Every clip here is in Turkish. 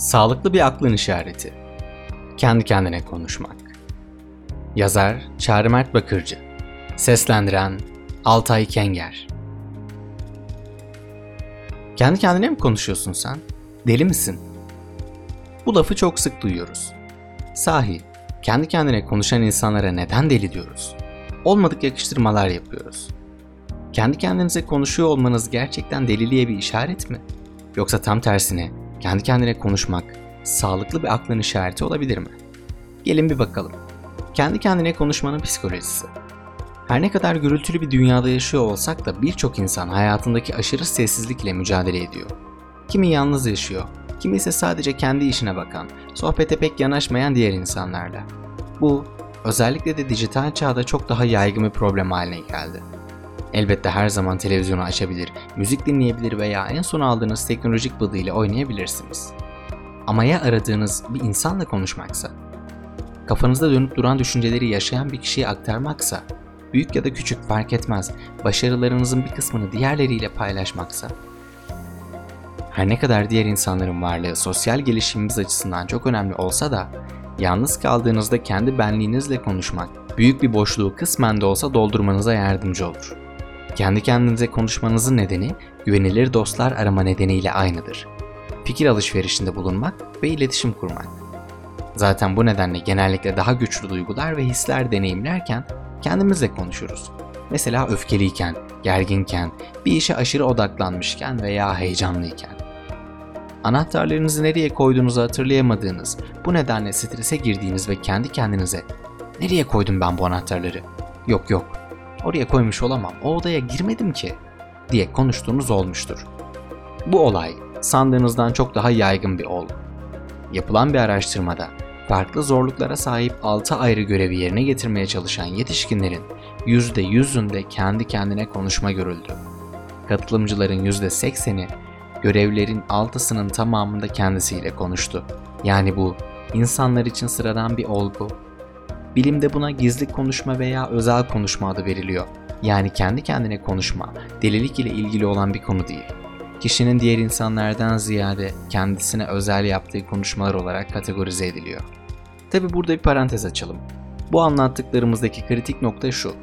Sağlıklı bir aklın işareti. Kendi kendine konuşmak. Yazar Çağrı Mert Bakırcı. Seslendiren Altay Kenger. Kendi kendine mi konuşuyorsun sen? Deli misin? Bu lafı çok sık duyuyoruz. Sahi, kendi kendine konuşan insanlara neden deli diyoruz? Olmadık yakıştırmalar yapıyoruz. Kendi kendinize konuşuyor olmanız gerçekten deliliğe bir işaret mi? Yoksa tam tersine kendi kendine konuşmak sağlıklı bir aklın işareti olabilir mi? Gelin bir bakalım. Kendi kendine konuşmanın psikolojisi. Her ne kadar gürültülü bir dünyada yaşıyor olsak da birçok insan hayatındaki aşırı sessizlikle mücadele ediyor. Kimi yalnız yaşıyor, kimi ise sadece kendi işine bakan, sohbete pek yanaşmayan diğer insanlarla. Bu, özellikle de dijital çağda çok daha yaygın bir problem haline geldi. Elbette her zaman televizyonu açabilir, müzik dinleyebilir veya en son aldığınız teknolojik bıdı ile oynayabilirsiniz. Ama ya aradığınız bir insanla konuşmaksa? Kafanızda dönüp duran düşünceleri yaşayan bir kişiye aktarmaksa? Büyük ya da küçük fark etmez, başarılarınızın bir kısmını diğerleriyle paylaşmaksa? Her ne kadar diğer insanların varlığı sosyal gelişimimiz açısından çok önemli olsa da, yalnız kaldığınızda kendi benliğinizle konuşmak, büyük bir boşluğu kısmen de olsa doldurmanıza yardımcı olur. Kendi kendinize konuşmanızın nedeni güvenilir dostlar arama nedeniyle aynıdır. Fikir alışverişinde bulunmak ve iletişim kurmak. Zaten bu nedenle genellikle daha güçlü duygular ve hisler deneyimlerken kendimizle konuşuruz. Mesela öfkeliyken, gerginken, bir işe aşırı odaklanmışken veya heyecanlıyken. Anahtarlarınızı nereye koyduğunuzu hatırlayamadığınız, bu nedenle strese girdiğiniz ve kendi kendinize "Nereye koydum ben bu anahtarları?" "Yok yok, oraya koymuş olamam, o odaya girmedim ki." diye konuştuğunuz olmuştur. Bu olay sandığınızdan çok daha yaygın bir olgu. Yapılan bir araştırmada farklı zorluklara sahip 6 ayrı görevi yerine getirmeye çalışan yetişkinlerin %100'ünde kendi kendine konuşma görüldü. Katılımcıların %80'i görevlerin 6'sının tamamında kendisiyle konuştu. Yani bu insanlar için sıradan bir olgu. Bilimde buna gizli konuşma veya özel konuşma adı veriliyor. Yani kendi kendine konuşma, delilik ile ilgili olan bir konu değil. Kişinin diğer insanlardan ziyade kendisine özel yaptığı konuşmalar olarak kategorize ediliyor. Tabi burada bir parantez açalım. Bu anlattıklarımızdaki kritik nokta şu.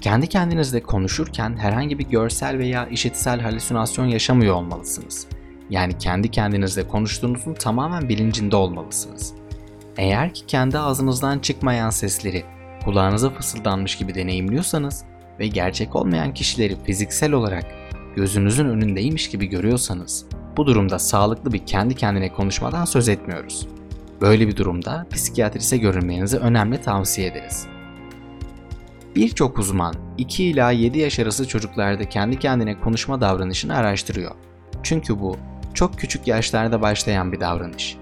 Kendi kendinizle konuşurken herhangi bir görsel veya işitsel halüsinasyon yaşamıyor olmalısınız. Yani kendi kendinizle konuştuğunuzun tamamen bilincinde olmalısınız. Eğer ki kendi ağzınızdan çıkmayan sesleri kulağınıza fısıldanmış gibi deneyimliyorsanız ve gerçek olmayan kişileri fiziksel olarak gözünüzün önündeymiş gibi görüyorsanız bu durumda sağlıklı bir kendi kendine konuşmadan söz etmiyoruz. Böyle bir durumda psikiyatrise görünmenizi önemli tavsiye ederiz. Birçok uzman 2 ila 7 yaş arası çocuklarda kendi kendine konuşma davranışını araştırıyor. Çünkü bu çok küçük yaşlarda başlayan bir davranış.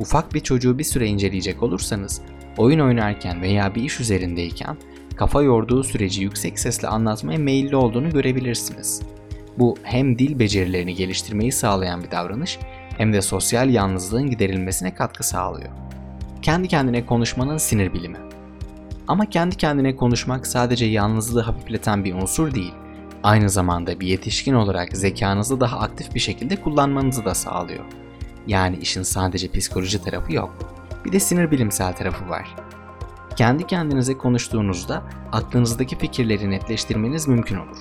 Ufak bir çocuğu bir süre inceleyecek olursanız, oyun oynarken veya bir iş üzerindeyken kafa yorduğu süreci yüksek sesle anlatmaya meyilli olduğunu görebilirsiniz. Bu hem dil becerilerini geliştirmeyi sağlayan bir davranış hem de sosyal yalnızlığın giderilmesine katkı sağlıyor. Kendi kendine konuşmanın sinir bilimi. Ama kendi kendine konuşmak sadece yalnızlığı hafifleten bir unsur değil, aynı zamanda bir yetişkin olarak zekanızı daha aktif bir şekilde kullanmanızı da sağlıyor. Yani işin sadece psikoloji tarafı yok. Bir de sinir bilimsel tarafı var. Kendi kendinize konuştuğunuzda aklınızdaki fikirleri netleştirmeniz mümkün olur.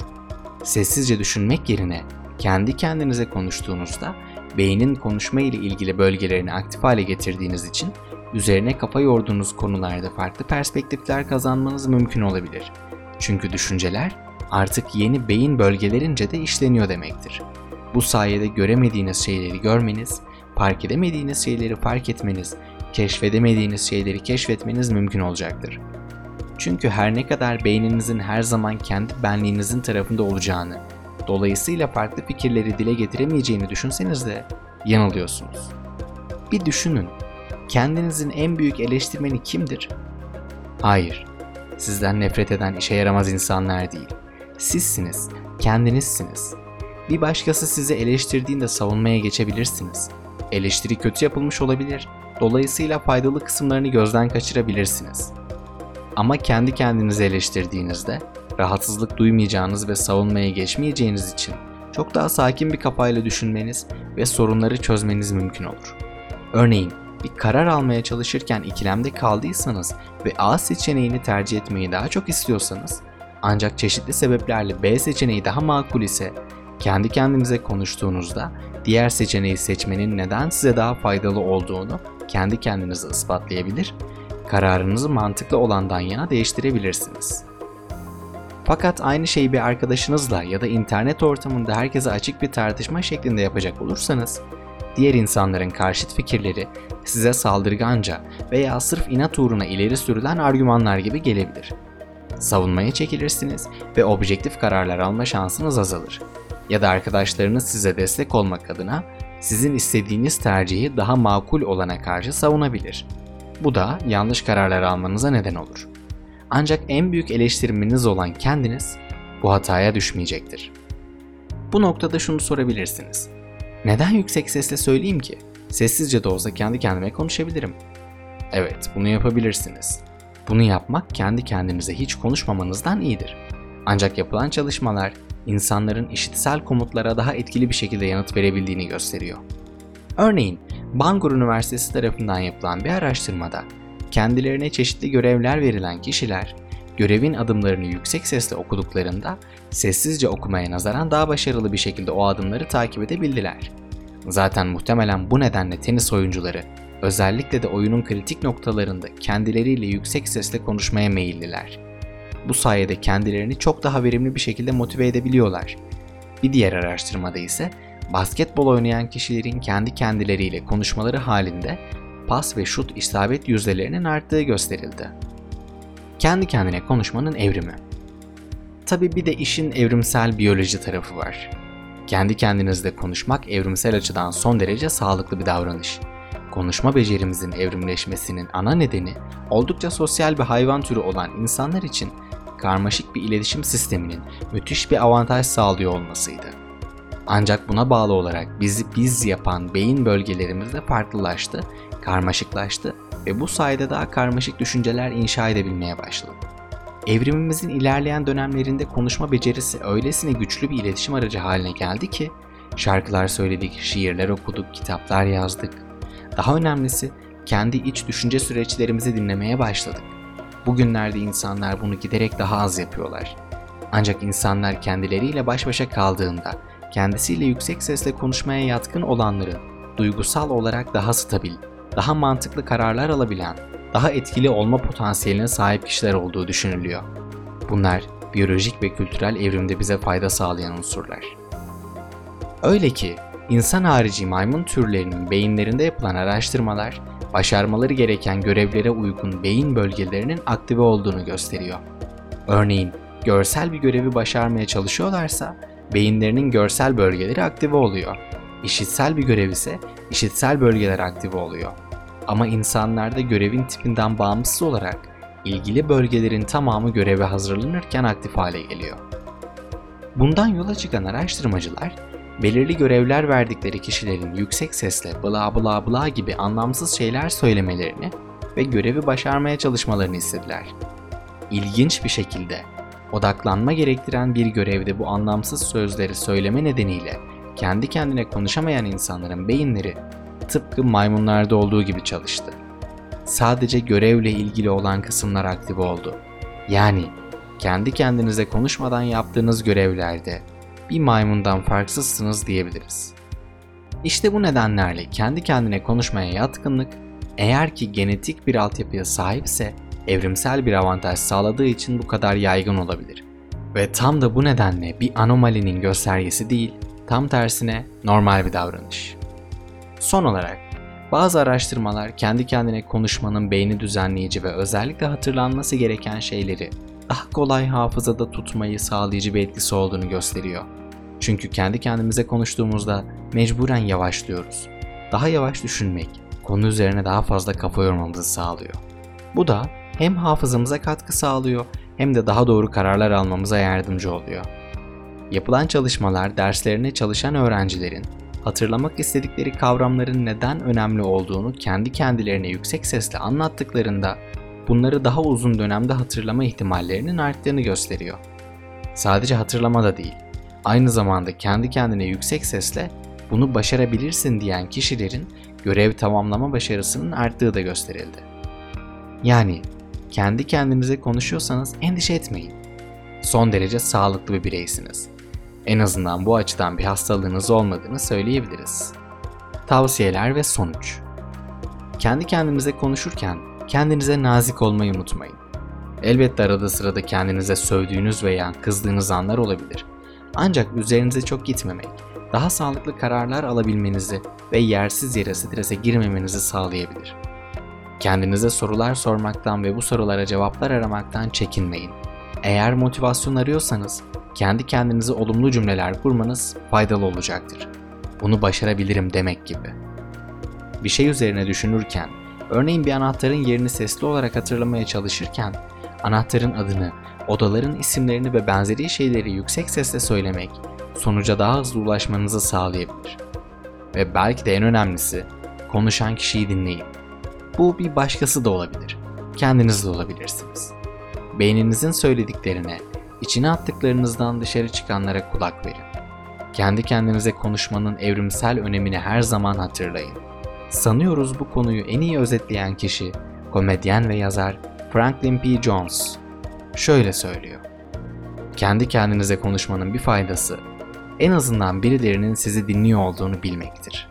Sessizce düşünmek yerine kendi kendinize konuştuğunuzda beynin konuşma ile ilgili bölgelerini aktif hale getirdiğiniz için üzerine kafa yorduğunuz konularda farklı perspektifler kazanmanız mümkün olabilir. Çünkü düşünceler artık yeni beyin bölgelerince de işleniyor demektir. Bu sayede göremediğiniz şeyleri görmeniz, fark edemediğiniz şeyleri fark etmeniz, keşfedemediğiniz şeyleri keşfetmeniz mümkün olacaktır. Çünkü her ne kadar beyninizin her zaman kendi benliğinizin tarafında olacağını, dolayısıyla farklı fikirleri dile getiremeyeceğini düşünseniz de yanılıyorsunuz. Bir düşünün, kendinizin en büyük eleştirmeni kimdir? Hayır, sizden nefret eden işe yaramaz insanlar değil. Sizsiniz, kendinizsiniz. Bir başkası sizi eleştirdiğinde savunmaya geçebilirsiniz. Eleştiri kötü yapılmış olabilir, dolayısıyla faydalı kısımlarını gözden kaçırabilirsiniz. Ama kendi kendinizi eleştirdiğinizde rahatsızlık duymayacağınız ve savunmaya geçmeyeceğiniz için çok daha sakin bir kafayla düşünmeniz ve sorunları çözmeniz mümkün olur. Örneğin bir karar almaya çalışırken ikilemde kaldıysanız ve A seçeneğini tercih etmeyi daha çok istiyorsanız ancak çeşitli sebeplerle B seçeneği daha makul ise kendi kendinize konuştuğunuzda diğer seçeneği seçmenin neden size daha faydalı olduğunu kendi kendinize ispatlayabilir, kararınızı mantıklı olandan yana değiştirebilirsiniz. Fakat aynı şeyi bir arkadaşınızla ya da internet ortamında herkese açık bir tartışma şeklinde yapacak olursanız, diğer insanların karşıt fikirleri size saldırganca veya sırf inat uğruna ileri sürülen argümanlar gibi gelebilir. Savunmaya çekilirsiniz ve objektif kararlar alma şansınız azalır. Ya da arkadaşlarınız size destek olmak adına sizin istediğiniz tercihi daha makul olana karşı savunabilir. Bu da yanlış kararlar almanıza neden olur. Ancak en büyük eleştirmeniz olan kendiniz bu hataya düşmeyecektir. Bu noktada şunu sorabilirsiniz. Neden yüksek sesle söyleyeyim ki? Sessizce de olsa kendi kendime konuşabilirim. Evet, bunu yapabilirsiniz. Bunu yapmak kendi kendinize hiç konuşmamanızdan iyidir. Ancak yapılan çalışmalar insanların işitsel komutlara daha etkili bir şekilde yanıt verebildiğini gösteriyor. Örneğin, Bangor Üniversitesi tarafından yapılan bir araştırmada kendilerine çeşitli görevler verilen kişiler görevin adımlarını yüksek sesle okuduklarında sessizce okumaya nazaran daha başarılı bir şekilde o adımları takip edebildiler. Zaten muhtemelen bu nedenle tenis oyuncuları özellikle de oyunun kritik noktalarında kendileriyle yüksek sesle konuşmaya meyilliler. Bu sayede kendilerini çok daha verimli bir şekilde motive edebiliyorlar. Bir diğer araştırmada ise basketbol oynayan kişilerin kendi kendileriyle konuşmaları halinde pas ve şut isabet yüzdelerinin arttığı gösterildi. Kendi kendine konuşmanın evrimi. Tabi bir de işin evrimsel biyoloji tarafı var. Kendi kendinizle konuşmak evrimsel açıdan son derece sağlıklı bir davranış. Konuşma becerimizin evrimleşmesinin ana nedeni oldukça sosyal bir hayvan türü olan insanlar için karmaşık bir iletişim sisteminin müthiş bir avantaj sağlıyor olmasıydı. Ancak buna bağlı olarak bizi biz yapan beyin bölgelerimiz de farklılaştı, karmaşıklaştı ve bu sayede daha karmaşık düşünceler inşa edebilmeye başladık. Evrimimizin ilerleyen dönemlerinde konuşma becerisi öylesine güçlü bir iletişim aracı haline geldi ki şarkılar söyledik, şiirler okuduk, kitaplar yazdık. Daha önemlisi kendi iç düşünce süreçlerimizi dinlemeye başladık. Bugünlerde insanlar bunu giderek daha az yapıyorlar. Ancak insanlar kendileriyle baş başa kaldığında kendisiyle yüksek sesle konuşmaya yatkın olanların duygusal olarak daha stabil, daha mantıklı kararlar alabilen, daha etkili olma potansiyeline sahip kişiler olduğu düşünülüyor. Bunlar biyolojik ve kültürel evrimde bize fayda sağlayan unsurlar. Öyle ki insan harici maymun türlerinin beyinlerinde yapılan araştırmalar başarmaları gereken görevlere uygun beyin bölgelerinin aktive olduğunu gösteriyor. Örneğin görsel bir görevi başarmaya çalışıyorlarsa beyinlerinin görsel bölgeleri aktive oluyor. İşitsel bir görev ise işitsel bölgeler aktive oluyor. Ama insanlarda görevin tipinden bağımsız olarak ilgili bölgelerin tamamı göreve hazırlanırken aktif hale geliyor. Bundan yola çıkan araştırmacılar belirli görevler verdikleri kişilerin yüksek sesle bla bla bla gibi anlamsız şeyler söylemelerini ve görevi başarmaya çalışmalarını istediler. İlginç bir şekilde odaklanma gerektiren bir görevde bu anlamsız sözleri söyleme nedeniyle kendi kendine konuşamayan insanların beyinleri tıpkı maymunlarda olduğu gibi çalıştı. Sadece görevle ilgili olan kısımlar aktif oldu. Yani kendi kendinize konuşmadan yaptığınız görevlerde bir maymundan farksızsınız diyebiliriz. İşte bu nedenlerle kendi kendine konuşmaya yatkınlık eğer ki genetik bir altyapıya sahipse evrimsel bir avantaj sağladığı için bu kadar yaygın olabilir. Ve tam da bu nedenle bir anomalinin göstergesi değil, tam tersine normal bir davranış. Son olarak bazı araştırmalar kendi kendine konuşmanın beyni düzenleyici ve özellikle hatırlanması gereken şeyleri daha kolay hafızada tutmayı sağlayıcı bir etkisi olduğunu gösteriyor. Çünkü kendi kendimize konuştuğumuzda mecburen yavaşlıyoruz. Daha yavaş düşünmek, konu üzerine daha fazla kafa yormamızı sağlıyor. Bu da hem hafızamıza katkı sağlıyor hem de daha doğru kararlar almamıza yardımcı oluyor. Yapılan çalışmalar derslerine çalışan öğrencilerin hatırlamak istedikleri kavramların neden önemli olduğunu kendi kendilerine yüksek sesle anlattıklarında bunları daha uzun dönemde hatırlama ihtimallerinin arttığını gösteriyor. Sadece hatırlama da değil, aynı zamanda kendi kendine yüksek sesle bunu başarabilirsin diyen kişilerin görev tamamlama başarısının arttığı da gösterildi. Yani kendi kendinize konuşuyorsanız endişe etmeyin. Son derece sağlıklı bir bireysiniz. En azından bu açıdan bir hastalığınız olmadığını söyleyebiliriz. Tavsiyeler ve sonuç. Kendi kendinize konuşurken kendinize nazik olmayı unutmayın. Elbette arada sırada kendinize sövdüğünüz veya kızdığınız anlar olabilir. Ancak üzerinize çok gitmemek, daha sağlıklı kararlar alabilmenizi ve yersiz yere strese girmemenizi sağlayabilir. Kendinize sorular sormaktan ve bu sorulara cevaplar aramaktan çekinmeyin. Eğer motivasyon arıyorsanız kendi kendinize olumlu cümleler kurmanız faydalı olacaktır. Bunu başarabilirim demek gibi. Bir şey üzerine düşünürken, örneğin bir anahtarın yerini sesli olarak hatırlamaya çalışırken, anahtarın adını, odaların isimlerini ve benzeri şeyleri yüksek sesle söylemek sonuca daha hızlı ulaşmanızı sağlayabilir. Ve belki de en önemlisi, konuşan kişiyi dinleyin. Bu bir başkası da olabilir. Kendiniz de olabilirsiniz. Beyninizin söylediklerine, içine attıklarınızdan dışarı çıkanlara kulak verin. Kendi kendinize konuşmanın evrimsel önemini her zaman hatırlayın. Sanıyoruz bu konuyu en iyi özetleyen kişi, komedyen ve yazar Franklin P. Jones. Şöyle söylüyor. Kendi kendinize konuşmanın bir faydası, en azından birilerinin sizi dinliyor olduğunu bilmektir.